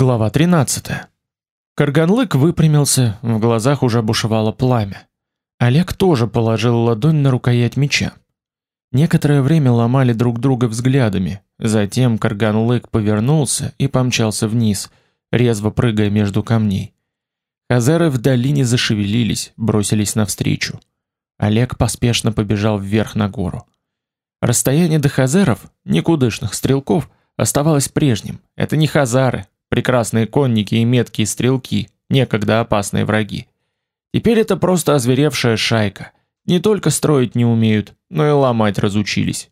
Глава 13. Карганлык выпрямился, в глазах уже бушевало пламя. Олег тоже положил ладонь на рукоять меча. Некоторое время ломали друг друга взглядами, затем Карганлык повернулся и помчался вниз, резво прыгая между камней. Хазары в долине зашевелились, бросились навстречу. Олег поспешно побежал вверх на гору. Расстояние до хазаров, никудышных стрелков, оставалось прежним. Это не хазары, прекрасные конники и меткие стрелки, некогда опасные враги. Теперь это просто озверевшая шайка. Не только строить не умеют, но и ломать разучились.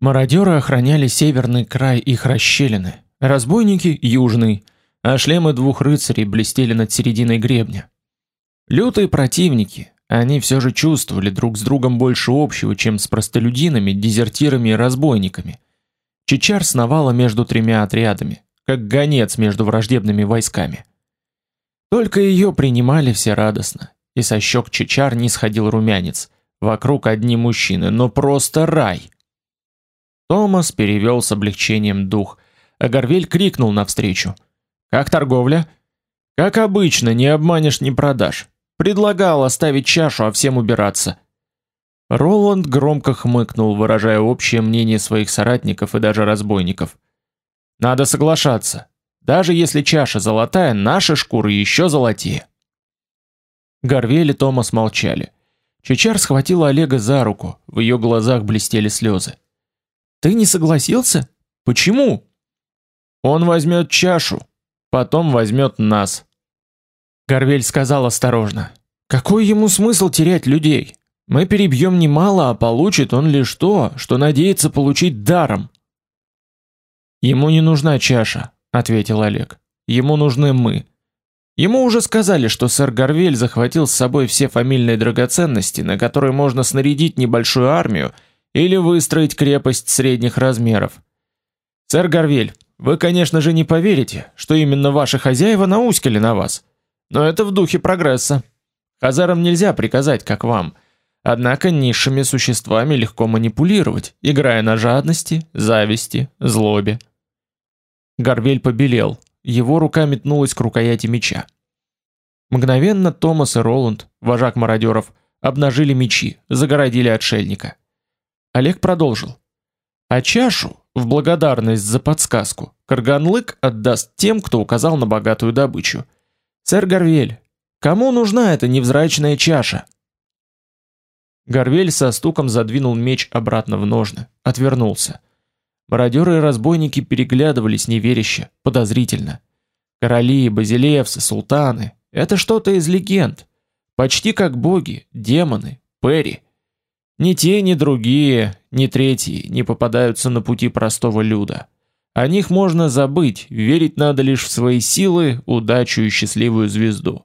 Мародеры охраняли северный край их расщелины, разбойники южный, а шлемы двух рыцарей блестели над серединой гребня. Лютые противники, они все же чувствовали друг с другом больше общего, чем с простолюдинами, дезертирами и разбойниками. Чичар сновала между тремя отрядами, как гонец между враждебными войсками. Только ее принимали все радостно, и со щек Чичар не сходил румянец. Вокруг одни мужчины, но просто рай. Томас перевел с облегчением дух, а Горвель крикнул навстречу: "Как торговля?" "Как обычно, не обманешь, не продашь. Предлагал оставить чашу, а всем убираться". Роланд громко хмыкнул, выражая общее мнение своих соратников и даже разбойников. Надо соглашаться. Даже если чаша золотая, наши шкуры еще золотее. Горвель и Томас молчали. Чичар схватила Олега за руку, в ее глазах блестели слезы. Ты не согласился? Почему? Он возьмет чашу, потом возьмет нас. Горвель сказал осторожно: "Какой ему смысл терять людей? Мы перебьем немало, а получит он лишь то, что надеется получить даром. Ему не нужна чаша, ответил Олег. Ему нужны мы. Ему уже сказали, что сэр Горвель захватил с собой все фамильные драгоценности, на которые можно снарядить небольшую армию или выстроить крепость средних размеров. Сэр Горвель, вы, конечно же, не поверите, что именно ваши хозяева науськали на вас. Но это в духе прогресса. Хазарам нельзя приказать, как вам. Однако низшими существами легко манипулировать, играя на жадности, зависти, злобе. Горвель побелел. Его рука метнулась к рукояти меча. Мгновенно Томас и Роланд, вожак мародеров, обнажили мечи, загородили отшельника. Олег продолжил: "А чашу в благодарность за подсказку Карганлык отдаст тем, кто указал на богатую добычу. Сэр Горвель, кому нужна эта невзрачная чаша?" Горвель со стуком задвинул меч обратно в ножны, отвернулся. Мародеры и разбойники переглядывались неверяще, подозрительно. Короли, базилевсы, султаны — это что-то из легенд. Почти как боги, демоны, пери. Ни те, ни другие, ни третьи не попадаются на пути простого люда. О них можно забыть, верить надо лишь в свои силы, удачу и счастливую звезду.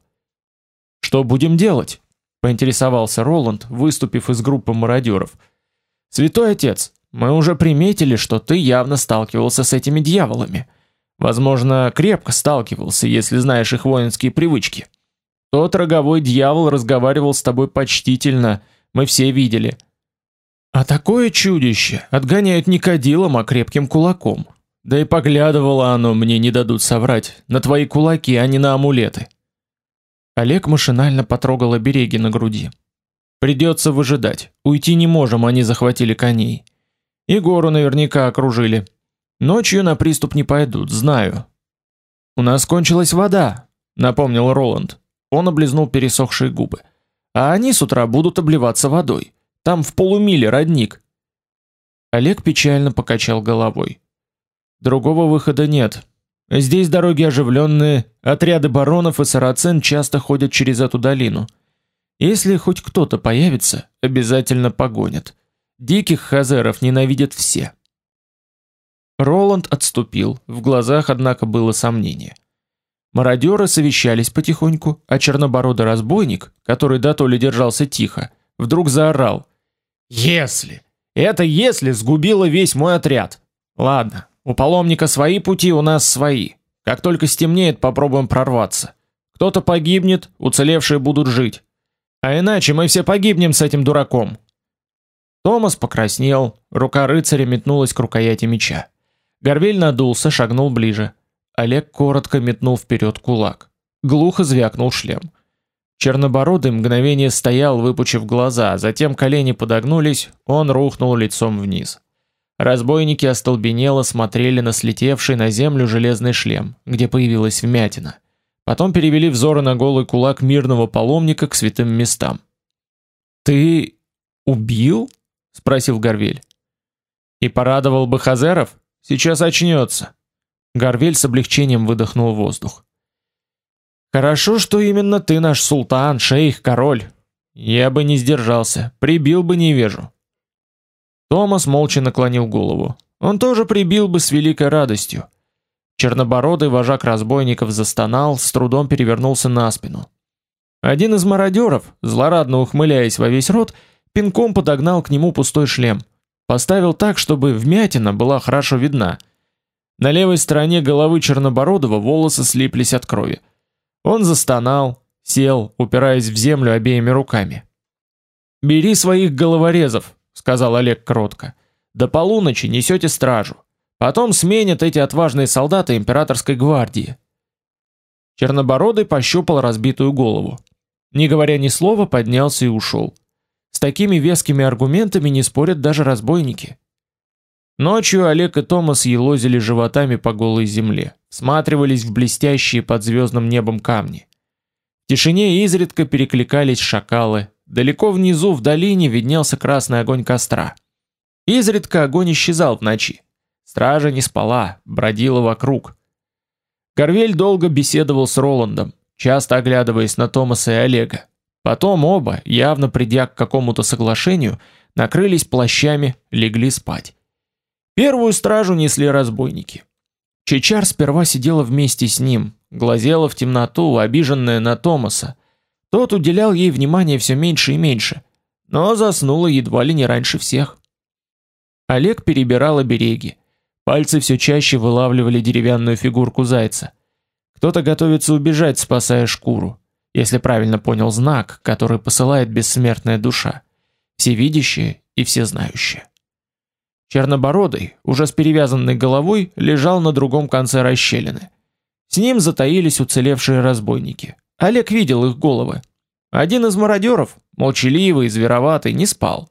Что будем делать? поинтересовался Роланд, выступив из группы мародеров. Святой отец, мы уже приметили, что ты явно сталкивался с этими дьяволами. Возможно, крепко сталкивался, если знаешь их воинские привычки. Тот роговой дьявол разговаривал с тобой почтительно, мы все видели. А такое чудище отгоняют не кадилом, а крепким кулаком. Да и поглядывало оно, мне не дадут соврать, на твои кулаки, а не на амулеты. Олег машинально потрогал обереги на груди. Придется выжидать. Уйти не можем, они захватили коней. И гору наверняка окружили. Ночью на приступ не пойдут, знаю. У нас кончилась вода, напомнил Роланд. Он облизнул пересохшие губы. А они с утра будут обливаться водой. Там в полумиле родник. Олег печально покачал головой. Другого выхода нет. Здесь дороги оживленные, отряды баронов и сарацин часто ходят через эту долину. Если хоть кто-то появится, обязательно погонят. Диких хазаров ненавидят все. Роланд отступил, в глазах однако было сомнение. Мародеры совещались потихоньку, а чернобородый разбойник, который до то держался тихо, вдруг заорал: "Если! Это если сгубило весь мой отряд. Ладно, у паломника свои пути, у нас свои. Как только стемнеет, попробуем прорваться. Кто-то погибнет, уцелевшие будут жить. А иначе мы все погибнем с этим дураком". Томас покраснел, рука рыцаря метнулась к рукояти меча. Горвель надулся, шагнул ближе. Олег коротко метнул вперед кулак. Глухо звякнул шлем. Чернобородый мгновение стоял, выпучив глаза, затем колени подогнулись, он рухнул лицом вниз. Разбойники остолбенело смотрели на слетевший на землю железный шлем, где появилась вмятина. Потом перевели взоры на голый кулак мирного паломника к святым местам. Ты убил? Спросил Горвель. И порадовал бы Хазеров? Сейчас очнется. Горвель с облегчением выдохнул воздух. Хорошо, что именно ты наш султан, шейх, король. Я бы не сдержался, прибил бы невежу. Томас молча наклонил голову. Он тоже прибил бы с великой радостью. Чернобородый вожак разбойников застонал, с трудом перевернулся на спину. Один из мародеров, злорадно ухмыляясь во весь рот, пинком подогнал к нему пустой шлем. Поставил так, чтобы вмятина была хорошо видна. На левой стороне головы Чернобородова волосы слиплись от крови. Он застонал, сел, упираясь в землю обеими руками. «Бери своих головорезов», — сказал Олег кротко. «До полуночи несете стражу. Потом сменят эти отважные солдаты императорской гвардии». Чернобородый пощупал разбитую голову. Не говоря ни слова, поднялся и ушел. С такими вескими аргументами не спорят даже разбойники. Ночью Олег и Томас елозили животами по голой земле, всматривались в блестящие под звездным небом камни. В тишине изредка перекликались шакалы, далеко внизу в долине виднелся красный огонь костра. Изредка огонь исчезал в ночи. Стража не спала, бродила вокруг. Горвель долго беседовал с Роландом, часто оглядываясь на Томаса и Олега. Потом оба, явно придя к какому-то соглашению, накрылись плащами, легли спать. Первую стражу несли разбойники. Чечар сперва сидела вместе с ним, глазела в темноту, обиженная на Томаса. Тот уделял ей внимания все меньше и меньше, но заснула едва ли не раньше всех. Олег перебирал обереги. Пальцы все чаще вылавливали деревянную фигурку зайца. Кто-то готовится убежать, спасая шкуру, если правильно понял знак, который посылает бессмертная душа, всевидящая и всезнающая. Чернобородый, уже с перевязанной головой, лежал на другом конце расщелины. С ним затаились уцелевшие разбойники. Олег видел их головы. Один из мародеров, молчаливый, звероватый, не спал.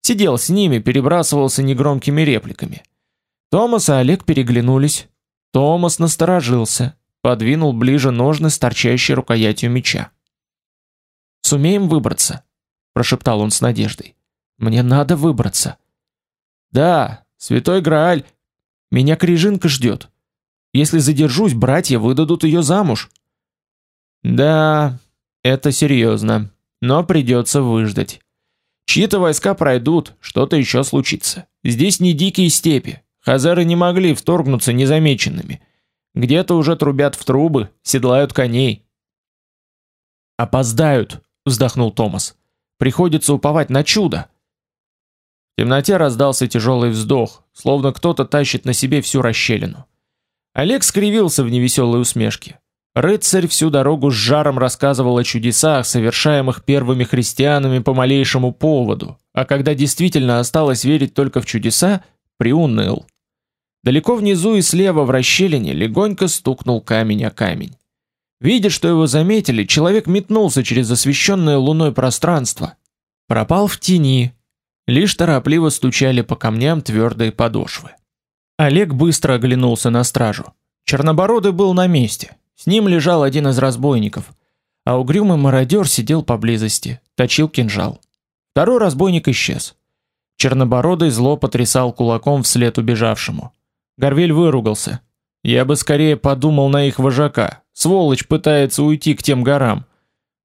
Сидел с ними, перебрасывался негромкими репликами. Томас и Олег переглянулись. Томас насторожился, подвинул ближе ножны с торчащей рукоятью меча. «Сумеем выбраться?» – прошептал он с надеждой. «Мне надо выбраться». «Да, святой Грааль, меня Крижинка ждет. Если задержусь, братья выдадут ее замуж». «Да, это серьезно, но придется выждать. Чьи-то войска пройдут, что-то еще случится. Здесь не дикие степи, хазары не могли вторгнуться незамеченными». Где-то уже трубят в трубы, седлают коней. Опоздают, вздохнул Томас. Приходится уповать на чудо. В темноте раздался тяжелый вздох, словно кто-то тащит на себе всю расщелину. Олег скривился в невеселой усмешке. Рыцарь всю дорогу с жаром рассказывал о чудесах, совершаемых первыми христианами по малейшему поводу, а когда действительно осталось верить только в чудеса, приуныл. Далеко внизу и слева в расщелине легонько стукнул камень о камень. Видя, что его заметили, человек метнулся через освещенное луной пространство. Пропал в тени. Лишь торопливо стучали по камням твердые подошвы. Олег быстро оглянулся на стражу. Чернобородый был на месте. С ним лежал один из разбойников, а угрюмый мародер сидел поблизости, точил кинжал. Второй разбойник исчез. Чернобородый зло потрясал кулаком вслед убежавшему. Горвель выругался. Я бы скорее подумал на их вожака. Сволочь пытается уйти к тем горам.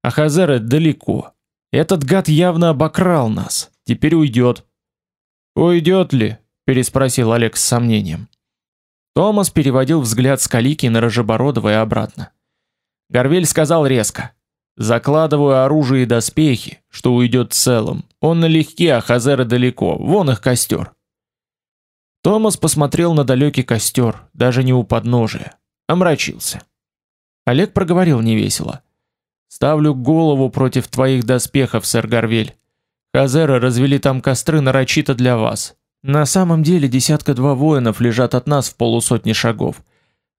А Хазеры далеко. Этот гад явно обокрал нас. Теперь уйдет. Уйдет ли? переспросил Олег с сомнением. Томас переводил взгляд с Калики на Рожебородова и обратно. Горвель сказал резко: "Закладываю оружие и доспехи, что уйдет целым. Он налегке, а Хазеры далеко. Вон их костер. Томас посмотрел на далекий костер, даже не у подножия, омрачился. Олег проговорил невесело: "Ставлю голову против твоих доспехов, сэр Горвель. Хазеры развели там костры нарочито для вас. На самом деле десятка два воинов лежат от нас в полусотни шагов.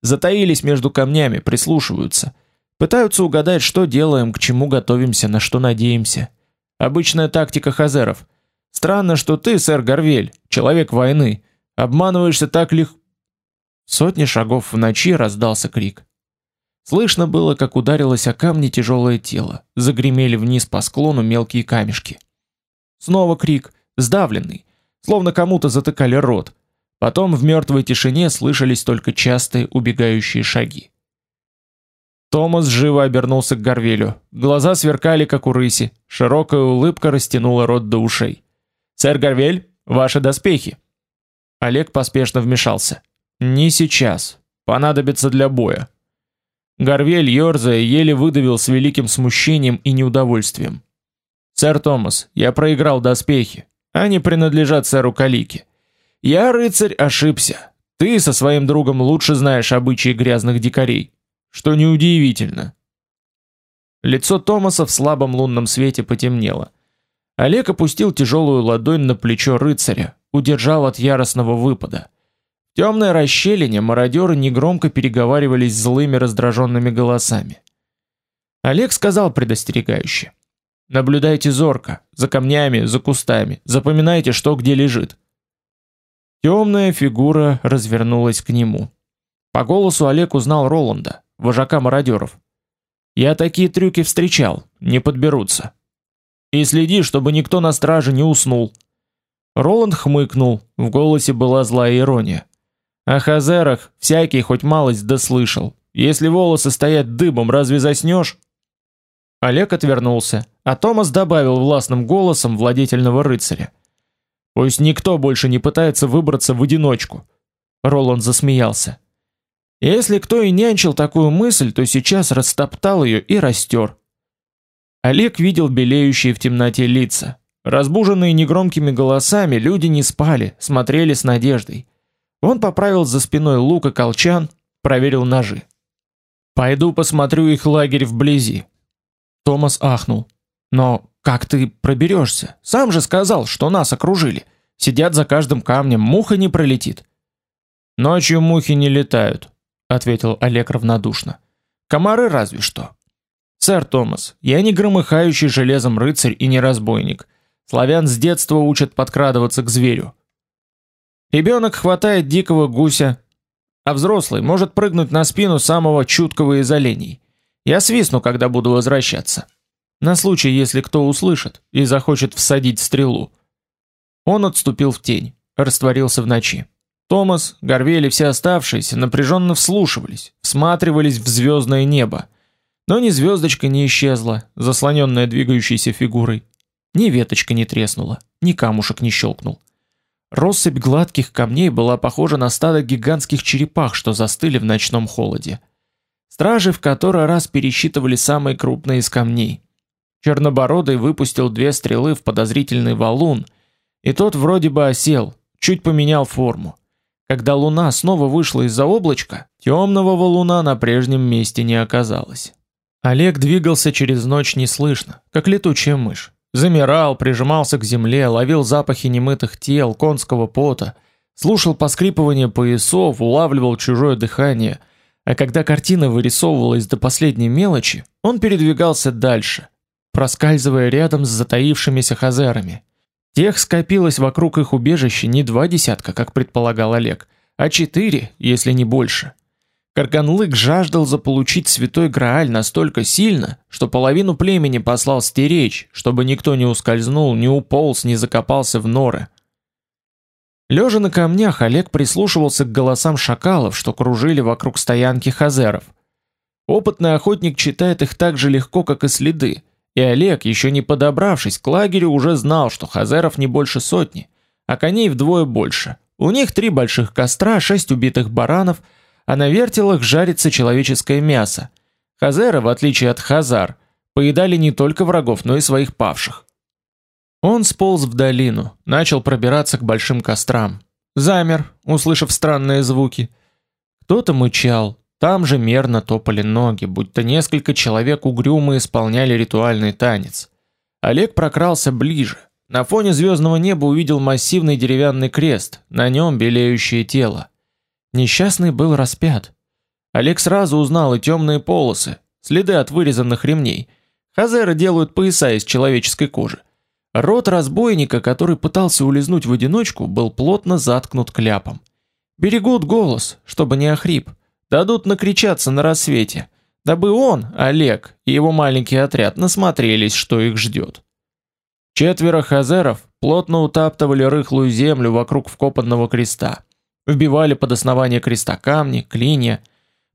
Затаились между камнями, прислушиваются. Пытаются угадать, что делаем, к чему готовимся, на что надеемся. Обычная тактика хазеров. Странно, что ты, сэр Горвель, человек войны, обманываешься так легко. Сотни шагов в ночи раздался крик. Слышно было, как ударилось о камни тяжелое тело, загремели вниз по склону мелкие камешки. Снова крик, сдавленный, словно кому-то затыкали рот. Потом в мертвой тишине слышались только частые убегающие шаги. Томас живо обернулся к Горвелю. Глаза сверкали, как у рыси. Широкая улыбка растянула рот до ушей. «Сэр Горвель, ваши доспехи!» Олег поспешно вмешался. «Не сейчас. Понадобится для боя. Горвель, ерзая, еле выдавил с великим смущением и неудовольствием. «Сэр Томас, я проиграл доспехи. Они принадлежат сэру Калике. Я, рыцарь, ошибся. Ты со своим другом лучше знаешь обычаи грязных дикарей. Что неудивительно». Лицо Томаса в слабом лунном свете потемнело. Олег опустил тяжелую ладонь на плечо рыцаря, удержал от яростного выпада темной расщелине мародеры негромко переговаривались злыми раздраженными голосами. Олег сказал предостерегающе: "Наблюдайте зорко, за камнями, за кустами, запоминайте, что где лежит". Темная фигура развернулась к нему. По голосу Олег узнал Роланда, вожака мародеров. "Я такие трюки встречал, не подберутся. И следи, чтобы никто на страже не уснул". Роланд хмыкнул, в голосе была злая ирония. О хазерах всякий хоть малость дослышал. Если волосы стоят дыбом, разве заснешь? Олег отвернулся, а Томас добавил властным голосом владетельного рыцаря: "Пусть никто больше не пытается выбраться в одиночку". Роланд засмеялся. Если кто и нянчил такую мысль, то сейчас растоптал ее и растер. Олег видел белеющие в темноте лица. Разбуженные негромкими голосами, люди не спали, смотрели с надеждой. Он поправил за спиной лук и колчан, проверил ножи. Пойду посмотрю их лагерь вблизи. Томас ахнул. Но как ты проберешься? Сам же сказал, что нас окружили. Сидят за каждым камнем, муха не пролетит. Ночью мухи не летают, ответил Олег равнодушно. Комары разве что. Сэр Томас, я не громыхающий железом рыцарь и не разбойник. Славян с детства учат подкрадываться к зверю. Ребенок хватает дикого гуся, а взрослый может прыгнуть на спину самого чуткого из оленей. Я свистну, когда буду возвращаться. На случай, если кто услышит и захочет всадить стрелу. Он отступил в тень, растворился в ночи. Томас, Горвель и все оставшиеся напряженно вслушивались, всматривались в звездное небо. Но ни звездочка не исчезла, заслоненная двигающейся фигурой. Ни веточка не треснула, ни камушек не щелкнул. Россыпь гладких камней была похожа на стадо гигантских черепах, что застыли в ночном холоде. Стражи в который раз пересчитывали самые крупные из камней. Чернобородый выпустил две стрелы в подозрительный валун, и тот вроде бы осел, чуть поменял форму. Когда луна снова вышла из-за облачка, темного валуна на прежнем месте не оказалось. Олег двигался через ночь неслышно, как летучая мышь. Замирал, прижимался к земле, ловил запахи немытых тел, конского пота, слушал поскрипывание поясов, улавливал чужое дыхание, а когда картина вырисовывалась до последней мелочи, он передвигался дальше, проскальзывая рядом с затаившимися хазарами. Тех скопилось вокруг их убежища не два десятка, как предполагал Олег, а четыре, если не больше. Карганлык жаждал заполучить святой Грааль настолько сильно, что половину племени послал стеречь, чтобы никто не ускользнул, не уполз, не закопался в норы. Лежа на камнях, Олег прислушивался к голосам шакалов, что кружили вокруг стоянки хазеров. Опытный охотник читает их так же легко, как и следы, и Олег, еще не подобравшись к лагерю, уже знал, что хазеров не больше сотни, а коней вдвое больше. У них три больших костра, шесть убитых баранов – а на вертелах жарится человеческое мясо. Хазеры, в отличие от хазар, поедали не только врагов, но и своих павших. Он сполз в долину, начал пробираться к большим кострам. Замер, услышав странные звуки. Кто-то мычал, там же мерно топали ноги, будто несколько человек угрюмо исполняли ритуальный танец. Олег прокрался ближе. На фоне звездного неба увидел массивный деревянный крест, на нем белеющее тело. Несчастный был распят. Олег сразу узнал и темные полосы, следы от вырезанных ремней. Хазеры делают пояса из человеческой кожи. Рот разбойника, который пытался улизнуть в одиночку, был плотно заткнут кляпом. Берегут голос, чтобы не охрип. Дадут накричаться на рассвете, дабы он, Олег и его маленький отряд насмотрелись, что их ждет. Четверо хазеров плотно утаптывали рыхлую землю вокруг вкопанного креста. Вбивали под основание креста камни, клинья.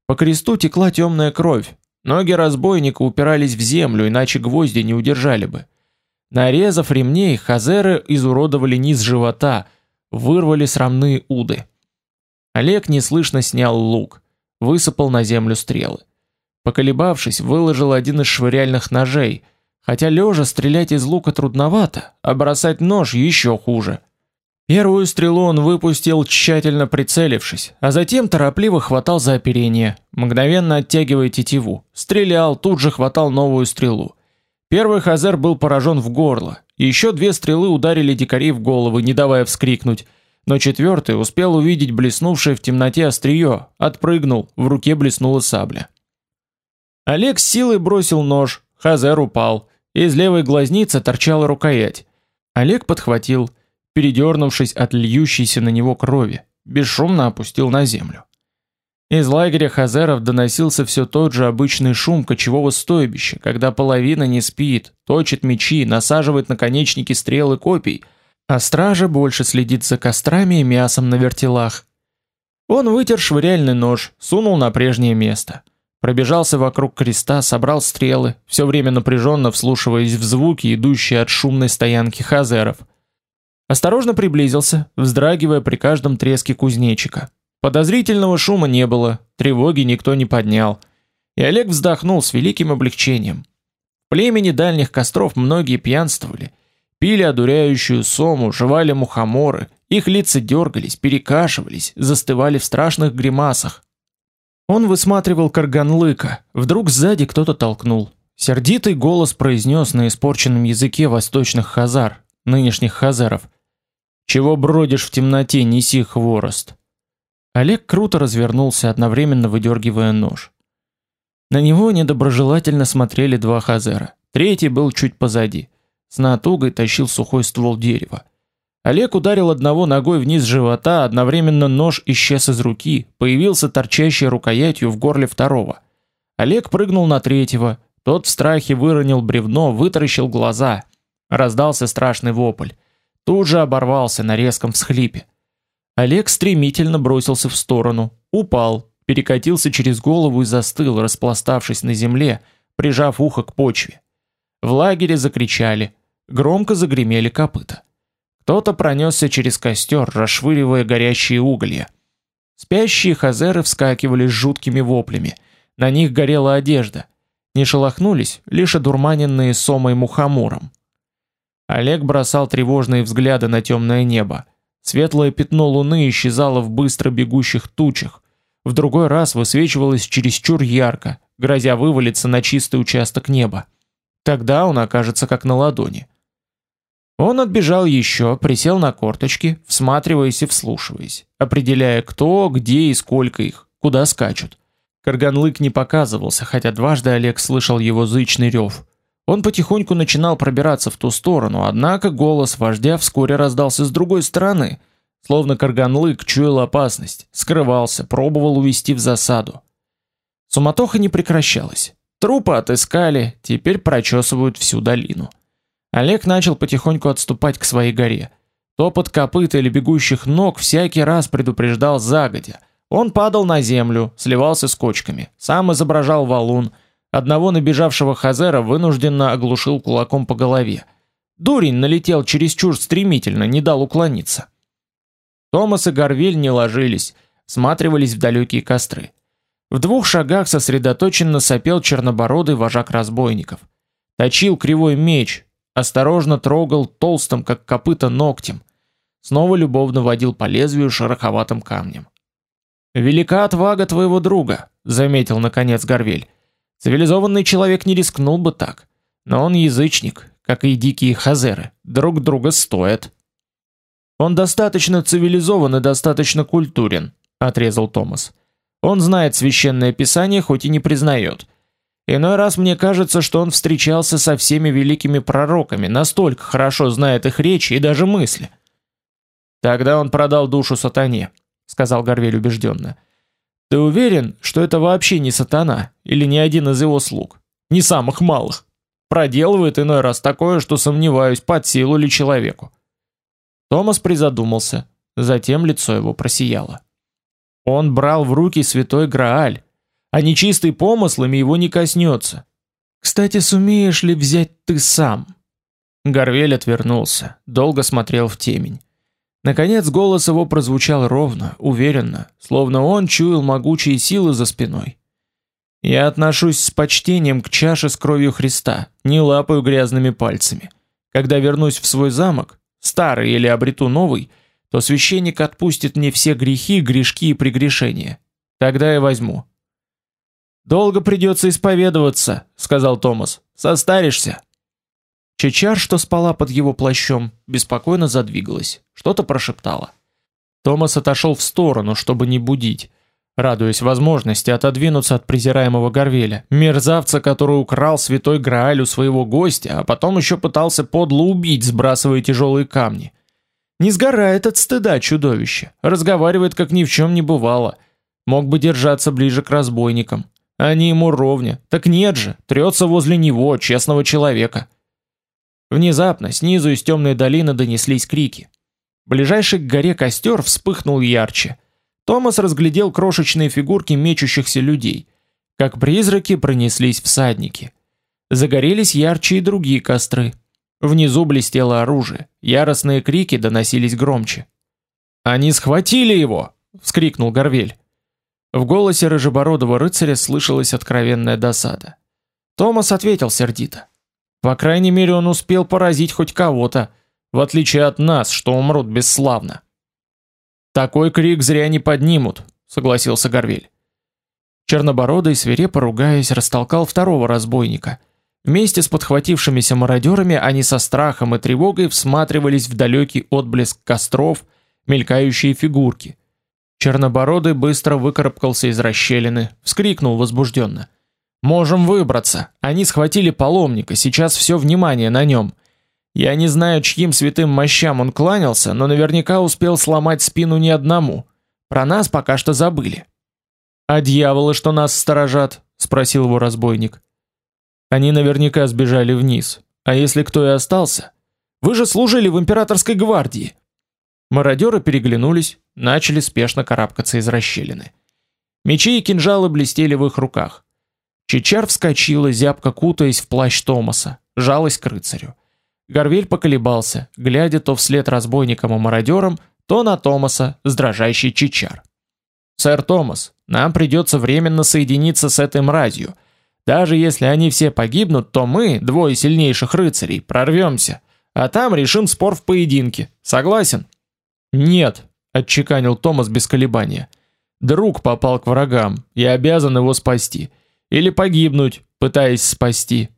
По кресту текла темная кровь. Ноги разбойника упирались в землю, иначе гвозди не удержали бы. Нарезав ремней, хазеры изуродовали низ живота, вырвали срамные уды. Олег неслышно снял лук, высыпал на землю стрелы. Поколебавшись, выложил один из швыряльных ножей, хотя лежа стрелять из лука трудновато, а бросать нож еще хуже. Первую стрелу он выпустил, тщательно прицелившись, а затем торопливо хватал за оперение, мгновенно оттягивая тетиву. Стрелял, тут же хватал новую стрелу. Первый хазар был поражен в горло, еще две стрелы ударили дикарей в голову, не давая вскрикнуть. Но четвертый успел увидеть блеснувшее в темноте острие, отпрыгнул, в руке блеснула сабля. Олег силой бросил нож, хазар упал, из левой глазницы торчала рукоять. Олег подхватил, передернувшись от льющейся на него крови, бесшумно опустил на землю. Из лагеря хазеров доносился все тот же обычный шум кочевого стойбища, когда половина не спит, точит мечи, насаживает наконечники стрел и копий, а стража больше следит за кострами и мясом на вертелах. Он вытер швыряльный нож, сунул на прежнее место. Пробежался вокруг креста, собрал стрелы, все время напряженно вслушиваясь в звуки, идущие от шумной стоянки хазеров. Осторожно приблизился, вздрагивая при каждом треске кузнечика. Подозрительного шума не было, тревоги никто не поднял. И Олег вздохнул с великим облегчением. В племени дальних костров многие пьянствовали, пили одуряющую сому, жевали мухоморы, их лица дергались, перекашивались, застывали в страшных гримасах. Он высматривал карганлыка, вдруг сзади кто-то толкнул. Сердитый голос произнес на испорченном языке восточных хазар, нынешних хазаров: "Чего бродишь в темноте, неси хворост". Олег круто развернулся, одновременно выдергивая нож. На него недоброжелательно смотрели два хазера. Третий был чуть позади. С натугой тащил сухой ствол дерева. Олег ударил одного ногой вниз живота, одновременно нож исчез из руки, появился торчащей рукоятью в горле второго. Олег прыгнул на третьего. Тот в страхе выронил бревно, вытаращил глаза. Раздался страшный вопль. Тут же оборвался на резком всхлипе. Олег стремительно бросился в сторону, упал, перекатился через голову и застыл, распластавшись на земле, прижав ухо к почве. В лагере закричали, громко загремели копыта. Кто-то пронесся через костер, расшвыривая горящие уголья. Спящие хазеры вскакивали с жуткими воплями. На них горела одежда. Не шелохнулись лишь одурманенные сомой мухомором. Олег бросал тревожные взгляды на темное небо. Светлое пятно луны исчезало в быстро бегущих тучах, в другой раз высвечивалось чересчур ярко, грозя вывалиться на чистый участок неба. Тогда он окажется как на ладони. Он отбежал еще, присел на корточки, всматриваясь и вслушиваясь, определяя, кто, где и сколько их, куда скачут. Карганлык не показывался, хотя дважды Олег слышал его зычный рев. Он потихоньку начинал пробираться в ту сторону, однако голос вождя вскоре раздался с другой стороны, словно Карганлык чуял опасность, скрывался, пробовал увести в засаду. Суматоха не прекращалась. Трупы отыскали, теперь прочесывают всю долину. Олег начал потихоньку отступать к своей горе. Топот копыт или бегущих ног всякий раз предупреждал загодя. Он падал на землю, сливался с кочками, сам изображал валун — Одного набежавшего хазера вынужденно оглушил кулаком по голове. Дурень налетел чересчур стремительно, не дал уклониться. Томас и Горвиль не ложились, сматривались в далекие костры. В двух шагах сосредоточенно сопел чернобородый вожак разбойников. Точил кривой меч, осторожно трогал толстым, как копыта, ногтем. Снова любовно водил по лезвию шероховатым камнем. «Велика отвага твоего друга», — заметил наконец Горвель. Цивилизованный человек не рискнул бы так. Но он язычник, как и дикие хазеры, друг друга стоят. Он достаточно цивилизован и достаточно культурен, отрезал Томас. Он знает священное писание, хоть и не признает. Иной раз мне кажется, что он встречался со всеми великими пророками, настолько хорошо знает их речи и даже мысли. Тогда он продал душу сатане, сказал Горвель убежденно. Ты уверен, что это вообще не сатана или не один из его слуг? Не самых малых. Проделывает иной раз такое, что сомневаюсь, под силу ли человеку. Томас призадумался, затем лицо его просияло. Он брал в руки святой Грааль, а нечистый помыслами его не коснется. Кстати, сумеешь ли взять ты сам? Горвель отвернулся, долго смотрел в темень. Наконец голос его прозвучал ровно, уверенно, словно он чуял могучие силы за спиной. Я отношусь с почтением к чаше с кровью Христа, не лапаю грязными пальцами. Когда вернусь в свой замок, старый или обрету новый, то священник отпустит мне все грехи, грешки и прегрешения. Тогда я возьму. Долго придется исповедоваться, сказал Томас. Состаришься. Чечар, что спала под его плащом, беспокойно задвигалась, что-то прошептала. Томас отошел в сторону, чтобы не будить радуясь возможности отодвинуться от презираемого Горвеля, мерзавца, который украл святой Грааль у своего гостя, а потом еще пытался подло убить, сбрасывая тяжелые камни. Не сгорает от стыда чудовище, разговаривает как ни в чем не бывало. Мог бы держаться ближе к разбойникам. Они ему ровня. Так нет же, трется возле него, честного человека. Внезапно снизу из темной долины донеслись крики. Ближайший к горе костер вспыхнул ярче. Томас разглядел крошечные фигурки мечущихся людей. Как призраки пронеслись всадники. Загорелись ярче и другие костры. Внизу блестело оружие, яростные крики доносились громче. «Они схватили его!» — вскрикнул Горвель. В голосе рыжебородого рыцаря слышалась откровенная досада. Томас ответил сердито. «По крайней мере, он успел поразить хоть кого-то, в отличие от нас, что умрут бесславно». Такой крик зря не поднимут, согласился Горвель. Чернобородый, свирепо ругаясь, растолкал второго разбойника. Вместе с подхватившимися мародерами они со страхом и тревогой всматривались в далекий отблеск костров, мелькающие фигурки. Чернобородый быстро выкарабкался из расщелины, вскрикнул возбужденно. «Можем выбраться! Они схватили паломника, сейчас все внимание на нем!» Я не знаю, чьим святым мощам он кланялся, но наверняка успел сломать спину не одному. Про нас пока что забыли. А дьяволы, что нас сторожат? спросил его разбойник. Они наверняка сбежали вниз. А если кто и остался? Вы же служили в императорской гвардии. Мародеры переглянулись, начали спешно карабкаться из расщелины. Мечи и кинжалы блестели в их руках. Чичар вскочила, зябко кутаясь в плащ Томаса, жалась к рыцарю. Горвель поколебался, глядя то вслед разбойникам и мародерам, то на Томаса с дрожащей чичар. «Сэр Томас, нам придется временно соединиться с этой мразью. Даже если они все погибнут, то мы, двое сильнейших рыцарей, прорвемся, а там решим спор в поединке. Согласен?» «Нет», — отчеканил Томас без колебания. «Друг попал к врагам, я обязан его спасти. Или погибнуть, пытаясь спасти».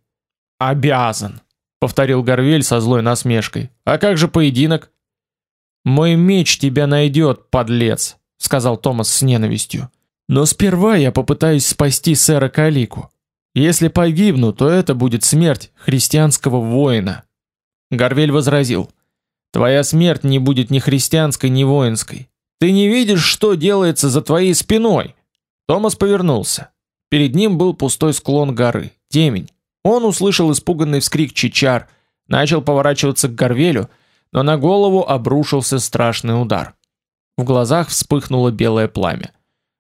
«Обязан», повторил Горвель со злой насмешкой. А как же поединок? Мой меч тебя найдет, подлец, сказал Томас с ненавистью. Но сперва я попытаюсь спасти сэра Калику. Если погибну, то это будет смерть христианского воина. Горвель возразил: Твоя смерть не будет ни христианской, ни воинской. Ты не видишь, что делается за твоей спиной? Томас повернулся. Перед ним был пустой склон горы, темень. Он услышал испуганный вскрик Чичар, начал поворачиваться к Горвелю, но на голову обрушился страшный удар. В глазах вспыхнуло белое пламя.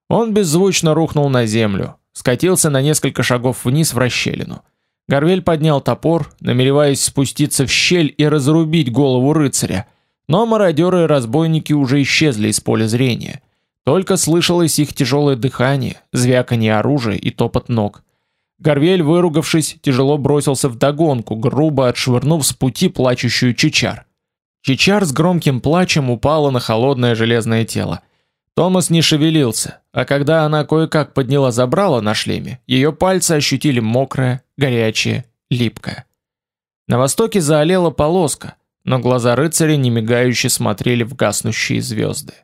Он беззвучно рухнул на землю, скатился на несколько шагов вниз в расщелину. Горвель поднял топор, намереваясь спуститься в щель и разрубить голову рыцаря, но мародеры и разбойники уже исчезли из поля зрения. Только слышалось их тяжелое дыхание, звяканье оружия и топот ног. Горвель, выругавшись, тяжело бросился в догонку, грубо отшвырнув с пути плачущую Чичар. Чичар с громким плачем упала на холодное железное тело. Томас не шевелился, а когда она кое-как подняла забрало на шлеме, ее пальцы ощутили мокрое, горячее, липкое. На востоке заолела полоска, но глаза рыцаря немигающе смотрели в гаснущие звезды.